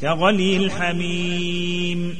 كغلي الحميم